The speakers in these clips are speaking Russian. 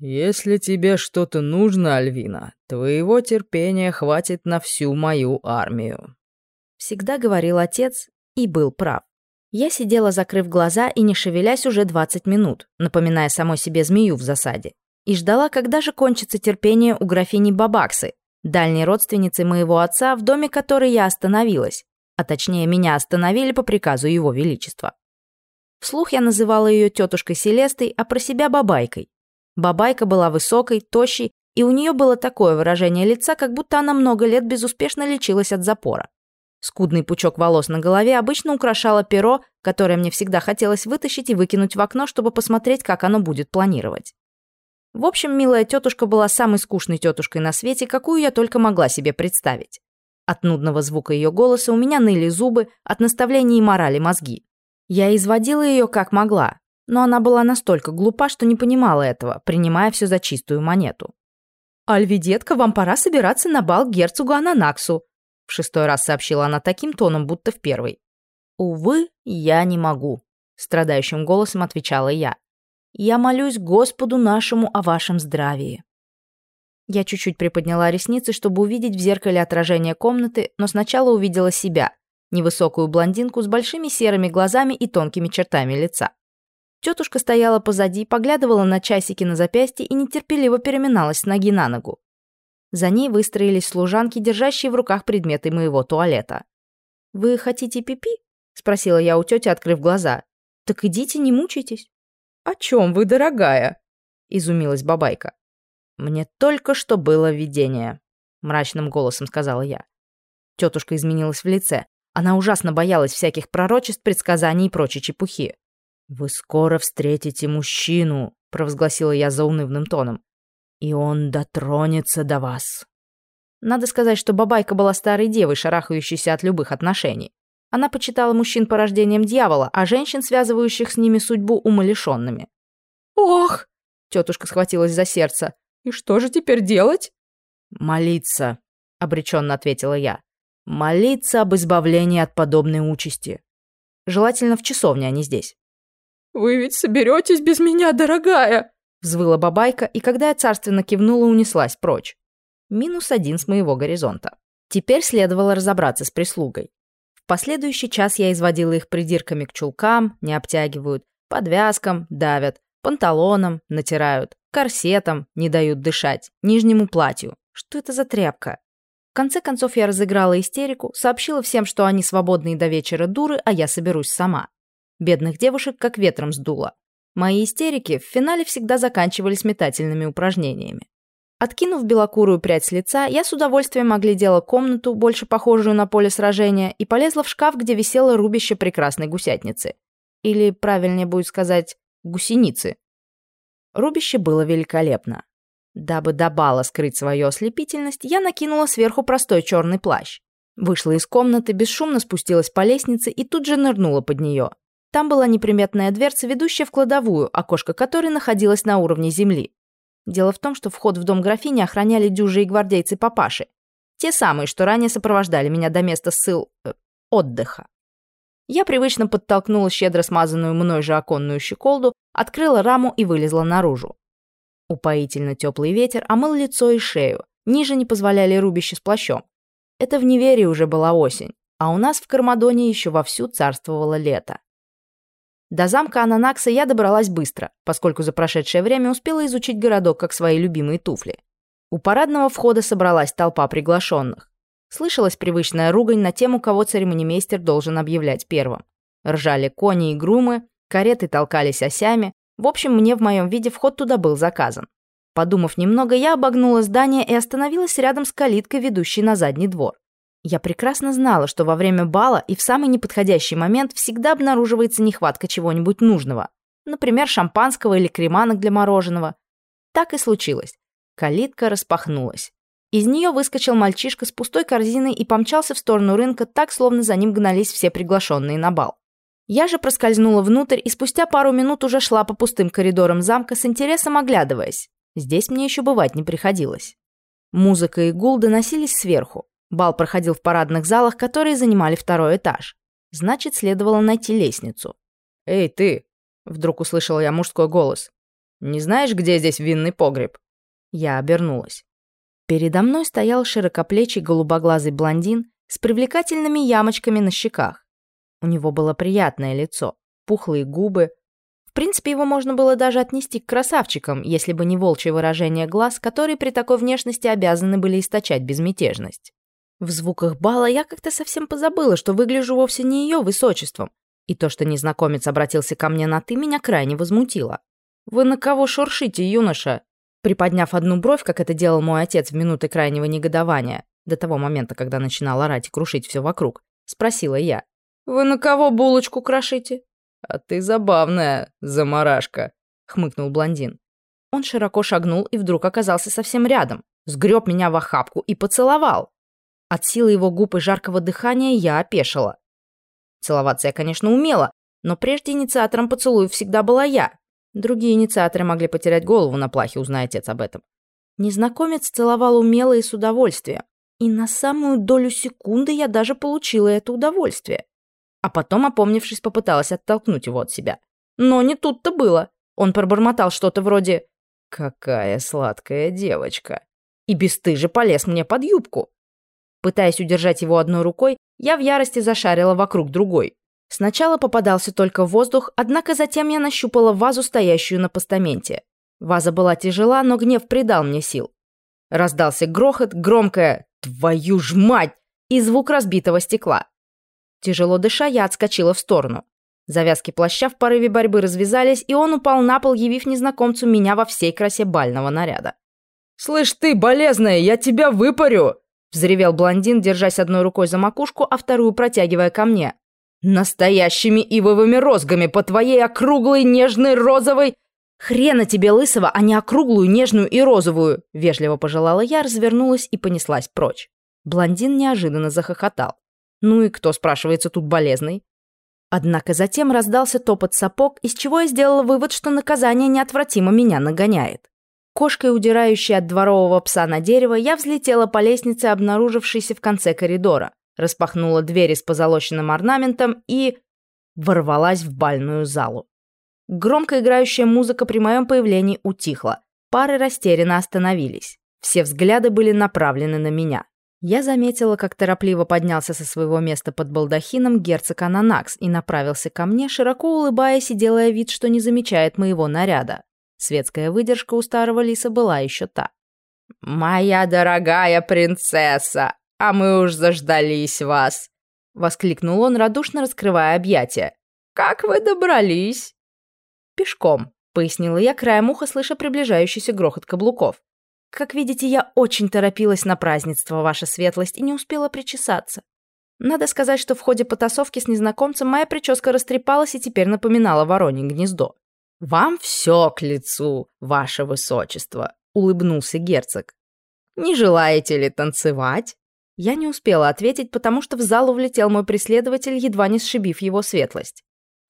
«Если тебе что-то нужно, Альвина, твоего терпения хватит на всю мою армию», — всегда говорил отец и был прав. Я сидела, закрыв глаза и не шевелясь уже 20 минут, напоминая самой себе змею в засаде, и ждала, когда же кончится терпение у графини Бабаксы, дальней родственницы моего отца, в доме которой я остановилась, а точнее меня остановили по приказу его величества. Вслух я называла ее тетушкой Селестой, а про себя Бабайкой, Бабайка была высокой, тощей, и у нее было такое выражение лица, как будто она много лет безуспешно лечилась от запора. Скудный пучок волос на голове обычно украшало перо, которое мне всегда хотелось вытащить и выкинуть в окно, чтобы посмотреть, как оно будет планировать. В общем, милая тетушка была самой скучной тетушкой на свете, какую я только могла себе представить. От нудного звука ее голоса у меня ныли зубы, от наставлений и морали мозги. Я изводила ее как могла, но она была настолько глупа, что не понимала этого, принимая все за чистую монету. «Альви, детка, вам пора собираться на бал герцогу Ананаксу», в шестой раз сообщила она таким тоном, будто в первый. «Увы, я не могу», — страдающим голосом отвечала я. «Я молюсь Господу нашему о вашем здравии». Я чуть-чуть приподняла ресницы, чтобы увидеть в зеркале отражение комнаты, но сначала увидела себя, невысокую блондинку с большими серыми глазами и тонкими чертами лица. Тетушка стояла позади, поглядывала на часики на запястье и нетерпеливо переминалась с ноги на ногу. За ней выстроились служанки, держащие в руках предметы моего туалета. «Вы хотите пипи?» -пи — спросила я у тети, открыв глаза. «Так идите, не мучайтесь». «О чем вы, дорогая?» — изумилась бабайка. «Мне только что было видение», — мрачным голосом сказала я. Тетушка изменилась в лице. Она ужасно боялась всяких пророчеств, предсказаний и прочей чепухи. «Вы скоро встретите мужчину», — провозгласила я заунывным тоном. «И он дотронется до вас». Надо сказать, что бабайка была старой девой, шарахающейся от любых отношений. Она почитала мужчин порождением дьявола, а женщин, связывающих с ними судьбу, умалишенными. «Ох!» — тетушка схватилась за сердце. «И что же теперь делать?» «Молиться», — обреченно ответила я. «Молиться об избавлении от подобной участи. Желательно в часовне, а не здесь». «Вы ведь соберетесь без меня, дорогая!» Взвыла бабайка, и когда я царственно кивнула, унеслась прочь. Минус один с моего горизонта. Теперь следовало разобраться с прислугой. В последующий час я изводила их придирками к чулкам, не обтягивают, подвязкам, давят, панталонам, натирают, корсетам, не дают дышать, нижнему платью. Что это за тряпка? В конце концов я разыграла истерику, сообщила всем, что они свободные до вечера дуры, а я соберусь сама. Бедных девушек как ветром сдуло. Мои истерики в финале всегда заканчивались метательными упражнениями. Откинув белокурую прядь с лица, я с удовольствием оглядела комнату, больше похожую на поле сражения, и полезла в шкаф, где висело рубище прекрасной гусятницы. Или, правильнее будет сказать, гусеницы. Рубище было великолепно. Дабы до бала скрыть свою ослепительность, я накинула сверху простой черный плащ. Вышла из комнаты, бесшумно спустилась по лестнице и тут же нырнула под нее. Там была неприметная дверца, ведущая в кладовую, окошко которой находилось на уровне земли. Дело в том, что вход в дом графини охраняли дюжи и гвардейцы папаши. Те самые, что ранее сопровождали меня до места ссыл... Э, отдыха. Я привычно подтолкнула щедро смазанную мной же оконную щеколду, открыла раму и вылезла наружу. Упоительно теплый ветер омыл лицо и шею, ниже не позволяли рубище с плащом. Это в неверии уже была осень, а у нас в Кармадоне еще вовсю царствовало лето. До замка Ананакса я добралась быстро, поскольку за прошедшее время успела изучить городок как свои любимые туфли. У парадного входа собралась толпа приглашенных. Слышалась привычная ругань на тему, кого церемонимейстер должен объявлять первым. Ржали кони и грумы, кареты толкались осями. В общем, мне в моем виде вход туда был заказан. Подумав немного, я обогнула здание и остановилась рядом с калиткой, ведущей на задний двор. Я прекрасно знала, что во время бала и в самый неподходящий момент всегда обнаруживается нехватка чего-нибудь нужного. Например, шампанского или креманок для мороженого. Так и случилось. Калитка распахнулась. Из нее выскочил мальчишка с пустой корзиной и помчался в сторону рынка, так, словно за ним гнались все приглашенные на бал. Я же проскользнула внутрь и спустя пару минут уже шла по пустым коридорам замка с интересом оглядываясь. Здесь мне еще бывать не приходилось. Музыка и гул доносились сверху. Бал проходил в парадных залах, которые занимали второй этаж. Значит, следовало найти лестницу. «Эй, ты!» — вдруг услышала я мужской голос. Не знаешь, где здесь винный погреб?» Я обернулась. Передо мной стоял широкоплечий голубоглазый блондин с привлекательными ямочками на щеках. У него было приятное лицо, пухлые губы. В принципе, его можно было даже отнести к красавчикам, если бы не волчье выражение глаз, которые при такой внешности обязаны были источать безмятежность. В звуках бала я как-то совсем позабыла, что выгляжу вовсе не ее высочеством, и то, что незнакомец обратился ко мне на «ты», меня крайне возмутило. «Вы на кого шуршите, юноша?» Приподняв одну бровь, как это делал мой отец в минуты крайнего негодования, до того момента, когда начинал орать и крушить все вокруг, спросила я. «Вы на кого булочку крошите?» «А ты забавная, заморашка», — хмыкнул блондин. Он широко шагнул и вдруг оказался совсем рядом, сгреб меня в охапку и поцеловал. От силы его губ и жаркого дыхания я опешила. Целоваться я, конечно, умела, но прежде инициатором поцелуев всегда была я. Другие инициаторы могли потерять голову на плахе, узная отец об этом. Незнакомец целовал умело и с удовольствием. И на самую долю секунды я даже получила это удовольствие. А потом, опомнившись, попыталась оттолкнуть его от себя. Но не тут-то было. Он пробормотал что-то вроде «Какая сладкая девочка!» и бесстыже полез мне под юбку. Пытаясь удержать его одной рукой, я в ярости зашарила вокруг другой. Сначала попадался только воздух, однако затем я нащупала вазу, стоящую на постаменте. Ваза была тяжела, но гнев придал мне сил. Раздался грохот, громкое «Твою ж мать!» и звук разбитого стекла. Тяжело дыша, я отскочила в сторону. Завязки плаща в порыве борьбы развязались, и он упал на пол, явив незнакомцу меня во всей красе бального наряда. «Слышь ты, болезная, я тебя выпарю!» Взревел блондин, держась одной рукой за макушку, а вторую протягивая ко мне. «Настоящими ивовыми розгами по твоей округлой, нежной, розовой...» «Хрена тебе, лысого, а не округлую, нежную и розовую!» Вежливо пожелала я, развернулась и понеслась прочь. Блондин неожиданно захохотал. «Ну и кто, спрашивается, тут болезный?» Однако затем раздался топот сапог, из чего я сделала вывод, что наказание неотвратимо меня нагоняет. Кошкой, удирающей от дворового пса на дерево, я взлетела по лестнице, обнаружившейся в конце коридора, распахнула двери с позолоченным орнаментом и... ворвалась в бальную залу. Громко играющая музыка при моем появлении утихла. Пары растерянно остановились. Все взгляды были направлены на меня. Я заметила, как торопливо поднялся со своего места под балдахином герцог Ананакс и направился ко мне, широко улыбаясь и делая вид, что не замечает моего наряда. Светская выдержка у старого лиса была еще та. «Моя дорогая принцесса, а мы уж заждались вас!» — воскликнул он, радушно раскрывая объятия. «Как вы добрались?» «Пешком», — пояснила я, краем уха слыша приближающийся грохот каблуков. «Как видите, я очень торопилась на празднество, ваша светлость, и не успела причесаться. Надо сказать, что в ходе потасовки с незнакомцем моя прическа растрепалась и теперь напоминала воронье гнездо. «Вам все к лицу, ваше высочество», — улыбнулся герцог. «Не желаете ли танцевать?» Я не успела ответить, потому что в зал влетел мой преследователь, едва не сшибив его светлость.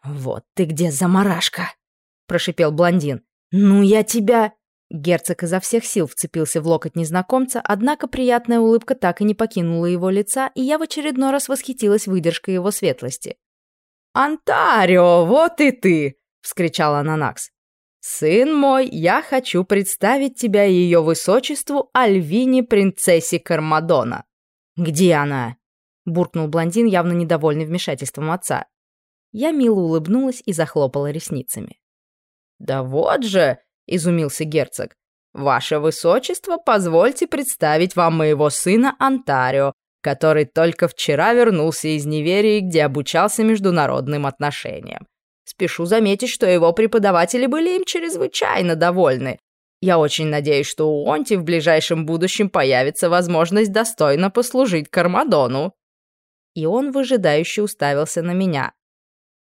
«Вот ты где, заморашка!» — прошипел блондин. «Ну я тебя...» Герцог изо всех сил вцепился в локоть незнакомца, однако приятная улыбка так и не покинула его лица, и я в очередной раз восхитилась выдержкой его светлости. «Антарио, вот и ты!» — вскричал Ананакс. «Сын мой, я хочу представить тебя ее высочеству Альвине, принцессе Кармадона». «Где она?» — буркнул блондин, явно недовольный вмешательством отца. Я мило улыбнулась и захлопала ресницами. «Да вот же!» — изумился герцог. «Ваше высочество, позвольте представить вам моего сына Антарио, который только вчера вернулся из Неверии, где обучался международным отношениям. Спешу заметить, что его преподаватели были им чрезвычайно довольны. Я очень надеюсь, что у Онти в ближайшем будущем появится возможность достойно послужить Кармадону». И он выжидающе уставился на меня.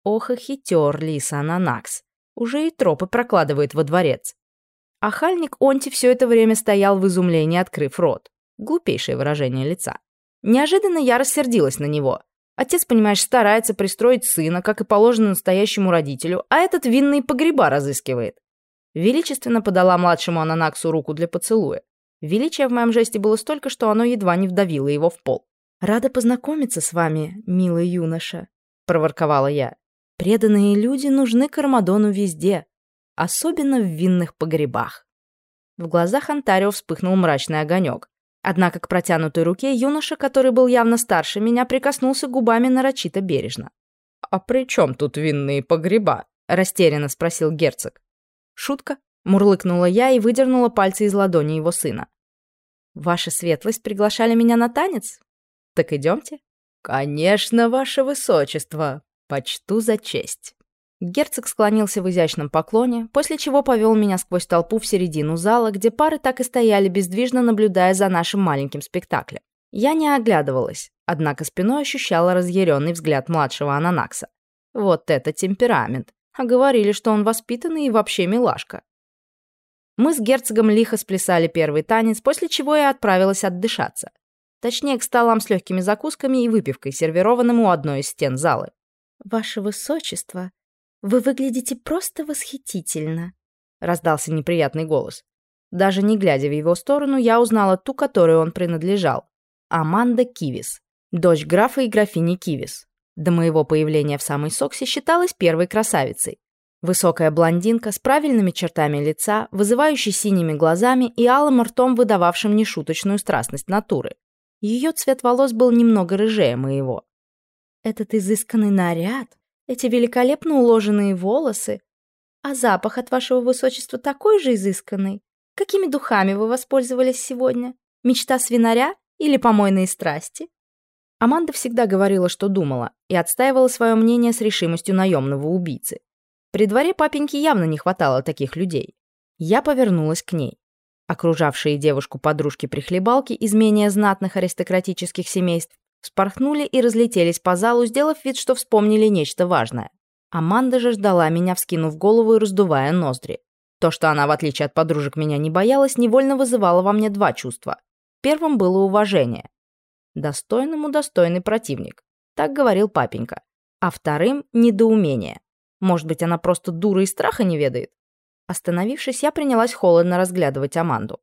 Ох и хитер Лиса Ананакс. Уже и тропы прокладывает во дворец. А хальник Онти все это время стоял в изумлении, открыв рот. Глупейшее выражение лица. Неожиданно я рассердилась на него. Отец, понимаешь, старается пристроить сына, как и положено настоящему родителю, а этот винный погреба разыскивает. Величественно подала младшему Ананаксу руку для поцелуя. Величия в моем жесте было столько, что оно едва не вдавило его в пол. «Рада познакомиться с вами, милый юноша», — проворковала я. «Преданные люди нужны Кармадону везде. особенно в винных погребах. В глазах Антарио вспыхнул мрачный огонек. Однако к протянутой руке юноша, который был явно старше меня, прикоснулся губами нарочито бережно. «А при чем тут винные погреба?» — растерянно спросил герцог. «Шутка?» — мурлыкнула я и выдернула пальцы из ладони его сына. «Ваша светлость приглашали меня на танец? Так идемте?» «Конечно, ваше высочество. Почту за честь». Герцог склонился в изящном поклоне, после чего повел меня сквозь толпу в середину зала, где пары так и стояли бездвижно, наблюдая за нашим маленьким спектаклем. Я не оглядывалась, однако спиной ощущала разъяренный взгляд младшего Ананакса. Вот это темперамент. А говорили, что он воспитанный и вообще милашка. Мы с герцогом лихо сплясали первый танец, после чего я отправилась отдышаться. Точнее, к столам с легкими закусками и выпивкой, сервированным у одной из стен залы. «Ваше высочество», «Вы выглядите просто восхитительно», — раздался неприятный голос. Даже не глядя в его сторону, я узнала ту, которой он принадлежал. Аманда Кивис, дочь графа и графини Кивис. До моего появления в самой Соксе считалась первой красавицей. Высокая блондинка с правильными чертами лица, вызывающей синими глазами и алым ртом, выдававшим нешуточную страстность натуры. Ее цвет волос был немного рыжее моего. Этот изысканный наряд, эти великолепно уложенные волосы. А запах от вашего высочества такой же изысканный. Какими духами вы воспользовались сегодня? Мечта свинаря или помойные страсти? Аманда всегда говорила, что думала, и отстаивала свое мнение с решимостью наемного убийцы. При дворе папеньки явно не хватало таких людей. Я повернулась к ней. Окружавшие девушку подружки-прихлебалки из менее знатных аристократических семейств Вспорхнули и разлетелись по залу, сделав вид, что вспомнили нечто важное. Аманда же ждала меня, вскинув голову и раздувая ноздри. То, что она, в отличие от подружек, меня не боялась, невольно вызывало во мне два чувства. Первым было уважение. Достойному достойный противник. Так говорил папенька. А вторым — недоумение. Может быть, она просто дура и страха не ведает? Остановившись, я принялась холодно разглядывать Аманду.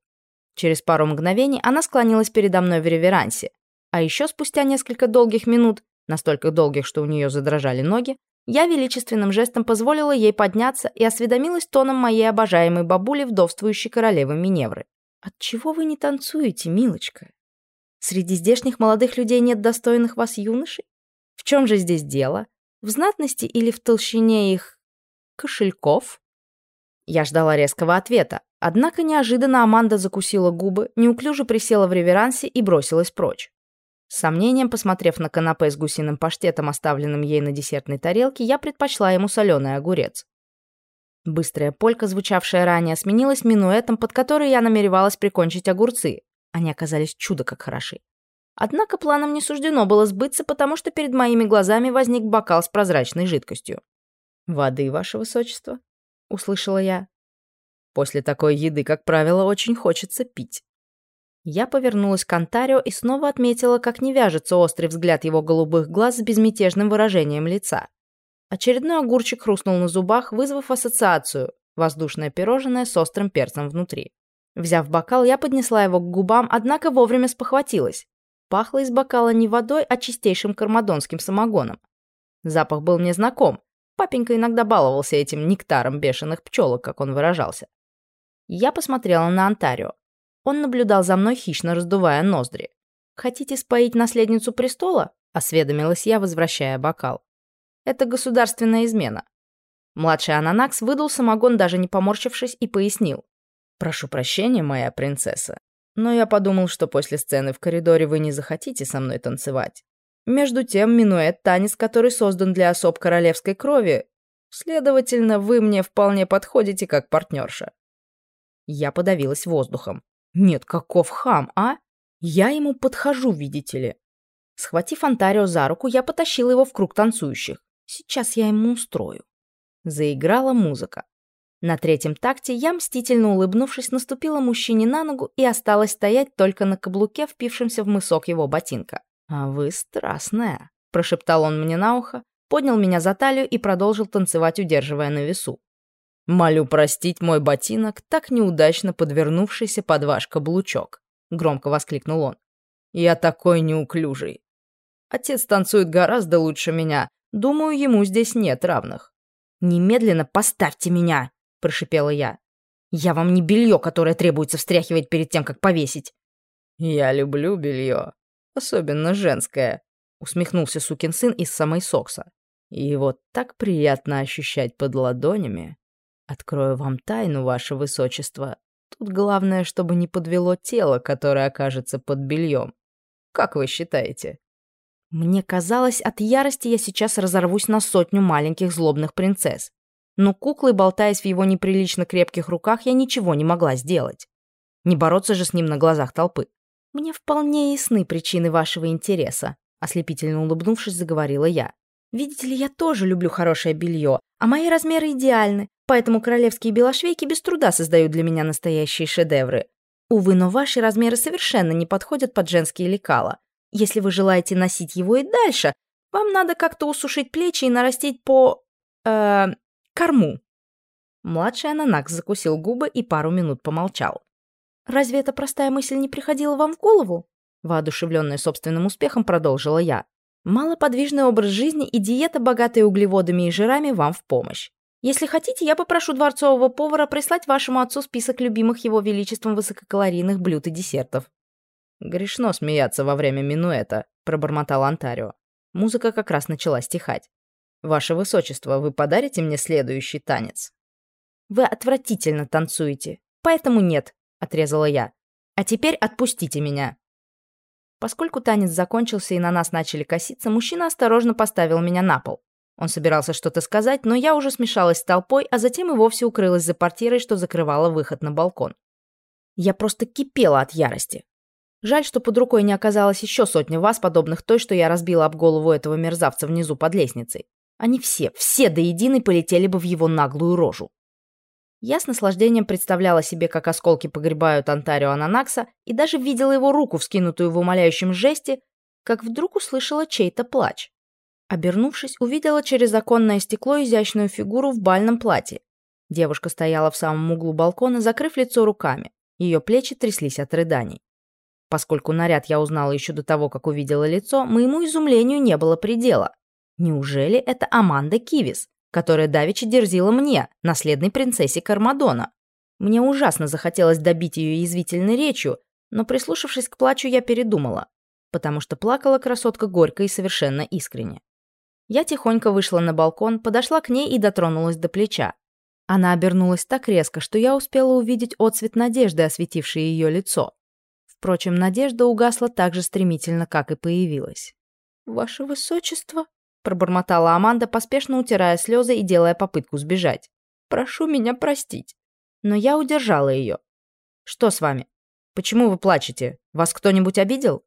Через пару мгновений она склонилась передо мной в реверансе. А еще спустя несколько долгих минут, настолько долгих, что у нее задрожали ноги, я величественным жестом позволила ей подняться и осведомилась тоном моей обожаемой бабули, вдовствующей королевы Миневры. «Отчего вы не танцуете, милочка? Среди здешних молодых людей нет достойных вас юношей? В чем же здесь дело? В знатности или в толщине их... кошельков?» Я ждала резкого ответа, однако неожиданно Аманда закусила губы, неуклюже присела в реверансе и бросилась прочь. С сомнением, посмотрев на канапе с гусиным паштетом, оставленным ей на десертной тарелке, я предпочла ему соленый огурец. Быстрая полька, звучавшая ранее, сменилась минуэтом, под который я намеревалась прикончить огурцы. Они оказались чудо как хороши. Однако планам не суждено было сбыться, потому что перед моими глазами возник бокал с прозрачной жидкостью. «Воды, ваше высочество», — услышала я. «После такой еды, как правило, очень хочется пить». Я повернулась к Антарио и снова отметила, как не вяжется острый взгляд его голубых глаз с безмятежным выражением лица. Очередной огурчик хрустнул на зубах, вызвав ассоциацию – воздушное пирожное с острым перцем внутри. Взяв бокал, я поднесла его к губам, однако вовремя спохватилась. Пахло из бокала не водой, а чистейшим кармадонским самогоном. Запах был мне знаком. Папенька иногда баловался этим нектаром бешеных пчелок, как он выражался. Я посмотрела на Антарио. Он наблюдал за мной, хищно раздувая ноздри. «Хотите споить наследницу престола?» — осведомилась я, возвращая бокал. «Это государственная измена». Младший Ананакс выдал самогон, даже не поморщившись, и пояснил. «Прошу прощения, моя принцесса, но я подумал, что после сцены в коридоре вы не захотите со мной танцевать. Между тем, минуэт — танец, который создан для особ королевской крови. Следовательно, вы мне вполне подходите как партнерша». Я подавилась воздухом. Нет, каков хам, а? Я ему подхожу, видите ли. Схватив Антарио за руку, я потащила его в круг танцующих. Сейчас я ему устрою. Заиграла музыка. На третьем такте я, мстительно улыбнувшись, наступила мужчине на ногу и осталась стоять только на каблуке, впившемся в мысок его ботинка. «А вы страстная», — прошептал он мне на ухо, поднял меня за талию и продолжил танцевать, удерживая на весу. «Молю простить мой ботинок, так неудачно подвернувшийся под ваш каблучок», — громко воскликнул он. «Я такой неуклюжий. Отец танцует гораздо лучше меня. Думаю, ему здесь нет равных». «Немедленно поставьте меня!» — прошипела я. «Я вам не белье, которое требуется встряхивать перед тем, как повесить». «Я люблю белье, особенно женское», — усмехнулся сукин сын из самой Сокса. «И его так приятно ощущать под ладонями. Открою вам тайну, ваше высочество. Тут главное, чтобы не подвело тело, которое окажется под бельем. Как вы считаете?» Мне казалось, от ярости я сейчас разорвусь на сотню маленьких злобных принцесс. Но куклой, болтаясь в его неприлично крепких руках, я ничего не могла сделать. Не бороться же с ним на глазах толпы. «Мне вполне ясны причины вашего интереса», — ослепительно улыбнувшись, заговорила я. «Видите ли, я тоже люблю хорошее белье, а мои размеры идеальны, поэтому королевские белошвейки без труда создают для меня настоящие шедевры. Увы, но ваши размеры совершенно не подходят под женские лекала. Если вы желаете носить его и дальше, вам надо как-то усушить плечи и нарастить по... э корму». Младший ананакс закусил губы и пару минут помолчал. «Разве эта простая мысль не приходила вам в голову?» Воодушевленная собственным успехом продолжила я. «Малоподвижный образ жизни и диета, богатая углеводами и жирами, вам в помощь. Если хотите, я попрошу дворцового повара прислать вашему отцу список любимых его величеством высококалорийных блюд и десертов. «Грешно смеяться во время минуэта», — пробормотал Антарио. Музыка как раз начала стихать. «Ваше высочество, вы подарите мне следующий танец?» «Вы отвратительно танцуете, поэтому нет», — отрезала я. «А теперь отпустите меня». Поскольку танец закончился и на нас начали коситься, мужчина осторожно поставил меня на пол. Он собирался что-то сказать, но я уже смешалась с толпой, а затем и вовсе укрылась за портьерой, что закрывала выход на балкон. Я просто кипела от ярости. Жаль, что под рукой не оказалось еще сотни вас, подобных той, что я разбила об голову этого мерзавца внизу под лестницей. Они все, все до единой полетели бы в его наглую рожу. Я с наслаждением представляла себе, как осколки погребают Антарио Ананакса, и даже видела его руку, вскинутую в умоляющем жесте, как вдруг услышала чей-то плач. Обернувшись, увидела через оконное стекло изящную фигуру в бальном платье. Девушка стояла в самом углу балкона, закрыв лицо руками. Ее плечи тряслись от рыданий. Поскольку наряд я узнала еще до того, как увидела лицо, моему изумлению не было предела. Неужели это Аманда Кивис, которая давеча дерзила мне, наследной принцессе Кармадона? Мне ужасно захотелось добить ее язвительной речью, но, прислушавшись к плачу, я передумала, потому что плакала красотка горько и совершенно искренне. Я тихонько вышла на балкон, подошла к ней и дотронулась до плеча. Она обернулась так резко, что я успела увидеть отцвет надежды, осветивший ее лицо. Впрочем, надежда угасла так же стремительно, как и появилась. «Ваше высочество», — пробормотала Аманда, поспешно утирая слезы и делая попытку сбежать. «Прошу меня простить». Но я удержала ее. «Что с вами? Почему вы плачете? Вас кто-нибудь обидел?»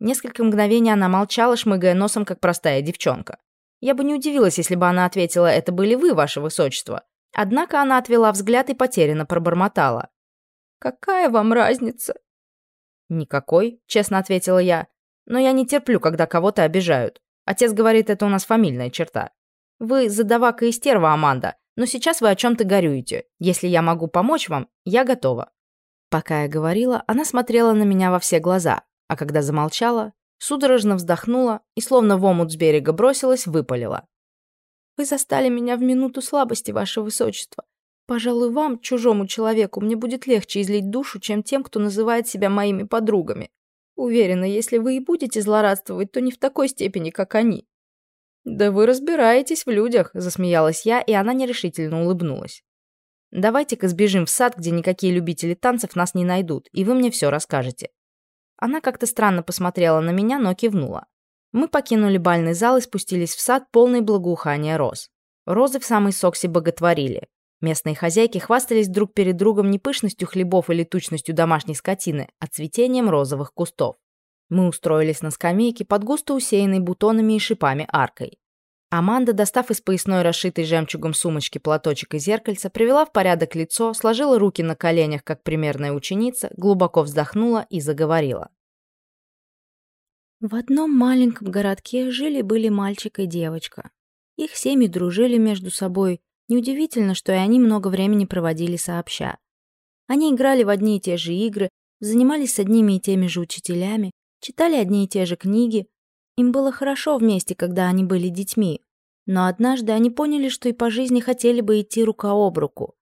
Несколько мгновений она молчала, шмыгая носом, как простая девчонка. Я бы не удивилась, если бы она ответила «это были вы, ваше высочество». Однако она отвела взгляд и потерянно пробормотала. «Какая вам разница? «Никакой», — честно ответила я. «Но я не терплю, когда кого-то обижают. Отец говорит, это у нас фамильная черта. Вы задавака и стерва, Аманда, но сейчас вы о чем-то горюете. Если я могу помочь вам, я готова». Пока я говорила, она смотрела на меня во все глаза, а когда замолчала, судорожно вздохнула и, словно в омут с берега бросилась, выпалила. «Вы застали меня в минуту слабости, ваше высочество. Пожалуй, вам, чужому человеку, мне будет легче излить душу, чем тем, кто называет себя моими подругами. Уверена, если вы и будете злорадствовать, то не в такой степени, как они». «Да вы разбираетесь в людях», — засмеялась я, и она нерешительно улыбнулась. «Давайте-ка сбежим в сад, где никакие любители танцев нас не найдут, и вы мне все расскажете». Она как-то странно посмотрела на меня, но кивнула. Мы покинули бальный зал и спустились в сад, полный благоухания роз. Розы в самой соксе боготворили. Местные хозяйки хвастались друг перед другом не пышностью хлебов или тучностью домашней скотины, а цветением розовых кустов. Мы устроились на скамейке под густо усеянной бутонами и шипами аркой. Аманда, достав из поясной расшитой жемчугом сумочки платочек и зеркальце, привела в порядок лицо, сложила руки на коленях, как примерная ученица, глубоко вздохнула и заговорила. В одном маленьком городке жили-были мальчик и девочка. Их семьи дружили между собой, Неудивительно, что и они много времени проводили сообща. Они играли в одни и те же игры, занимались одними и теми же учителями, читали одни и те же книги. Им было хорошо вместе, когда они были детьми. Но однажды они поняли, что и по жизни хотели бы идти рука об руку.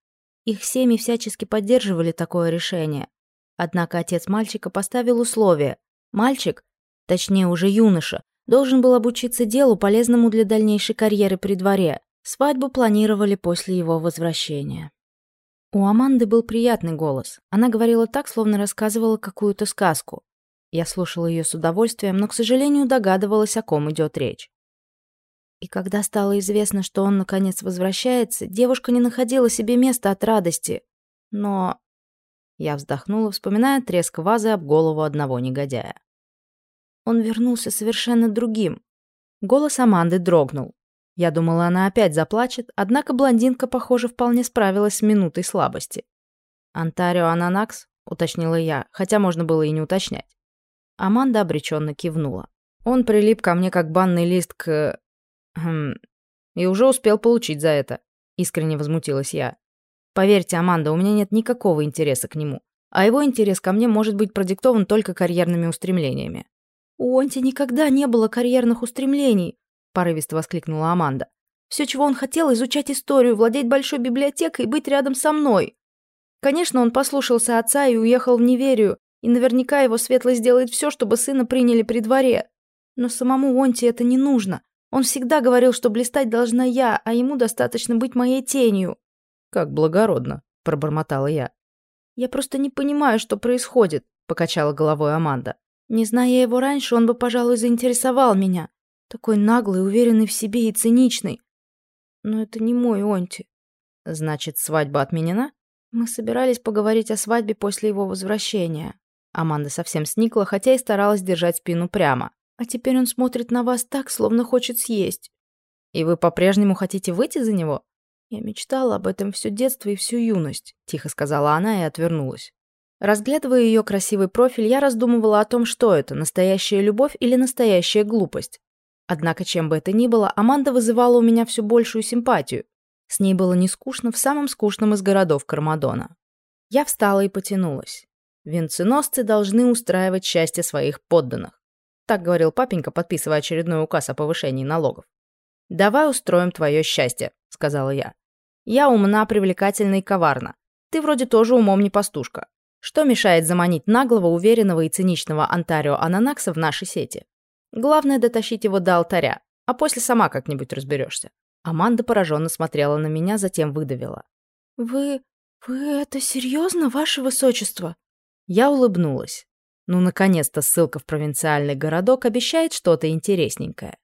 Их семьи всячески поддерживали такое решение. Однако отец мальчика поставил условие. Мальчик, точнее уже юноша, должен был обучиться делу, полезному для дальнейшей карьеры при дворе. Свадьбу планировали после его возвращения. У Аманды был приятный голос. Она говорила так, словно рассказывала какую-то сказку. Я слушала ее с удовольствием, но, к сожалению, догадывалась, о ком идет речь. И когда стало известно, что он наконец возвращается, девушка не находила себе места от радости. Но я вздохнула, вспоминая треск вазы об голову одного негодяя. Он вернулся совершенно другим. Голос Аманды дрогнул. Я думала, она опять заплачет, однако блондинка, похоже, вполне справилась с минутой слабости. «Антарио Ананакс?» — уточнила я, хотя можно было и не уточнять. Аманда обреченно кивнула. Он прилип ко мне как банный лист к... Хм... И уже успел получить за это. Искренне возмутилась я. Поверьте, Аманда, у меня нет никакого интереса к нему. А его интерес ко мне может быть продиктован только карьерными устремлениями. «У Онти никогда не было карьерных устремлений», — порывисто воскликнула Аманда. «Все, чего он хотел, изучать историю, владеть большой библиотекой и быть рядом со мной. Конечно, он послушался отца и уехал в Неверию, и наверняка его светлость сделает все, чтобы сына приняли при дворе. Но самому Онти это не нужно. Он всегда говорил, что блистать должна я, а ему достаточно быть моей тенью. «Как благородно», — пробормотала я. «Я просто не понимаю, что происходит», — покачала головой Аманда. «Не зная его раньше, он бы, пожалуй, заинтересовал меня. Такой наглый, уверенный в себе и циничный. Но это не мой Онти». «Значит, свадьба отменена?» Мы собирались поговорить о свадьбе после его возвращения. Аманда совсем сникла, хотя и старалась держать спину прямо. А теперь он смотрит на вас так, словно хочет съесть. «И вы по-прежнему хотите выйти за него?» «Я мечтала об этом все детство и всю юность», — тихо сказала она и отвернулась. Разглядывая ее красивый профиль, я раздумывала о том, что это, настоящая любовь или настоящая глупость. Однако, чем бы это ни было, Аманда вызывала у меня все большую симпатию. С ней было не скучно в самом скучном из городов Кармадона. Я встала и потянулась. Венценосцы должны устраивать счастье своих подданных. Так говорил папенька, подписывая очередной указ о повышении налогов. «Давай устроим твое счастье», — сказала я. «Я умна, привлекательна и коварна. Ты вроде тоже умом не пастушка. Что мешает заманить наглого, уверенного и циничного Антарио Ананакса в наши сети? Главное дотащить его до алтаря, а после сама как-нибудь разберешься. Аманда пораженно смотрела на меня, затем выдавила. «Вы... вы это серьезно, ваше высочество?» Я улыбнулась. Ну, наконец-то ссылка в провинциальный городок обещает что-то интересненькое.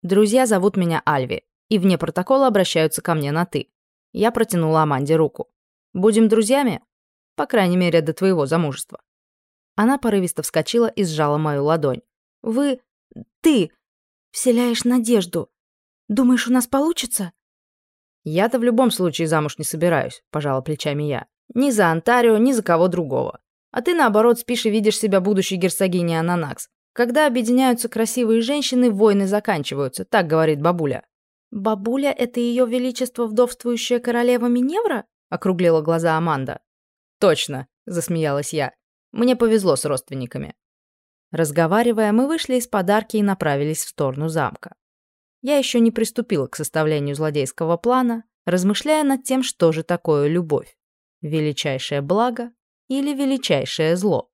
Друзья зовут меня Альви, и вне протокола обращаются ко мне на «ты». Я протянула Аманде руку. «Будем друзьями? По крайней мере, до твоего замужества». Она порывисто вскочила и сжала мою ладонь. «Вы... ты... вселяешь надежду. Думаешь, у нас получится?» «Я-то в любом случае замуж не собираюсь», — пожала плечами я. «Ни за Антарио, ни за кого другого. А ты, наоборот, спишь и видишь себя будущей герцогиней Ананакс. Когда объединяются красивые женщины, войны заканчиваются, так говорит бабуля. «Бабуля — это ее величество вдовствующая королева Миневра?» — округлила глаза Аманда. «Точно», — засмеялась я. «Мне повезло с родственниками». Разговаривая, мы вышли из подарки и направились в сторону замка. Я еще не приступила к составлению злодейского плана, размышляя над тем, что же такое любовь. Величайшее благо или величайшее зло?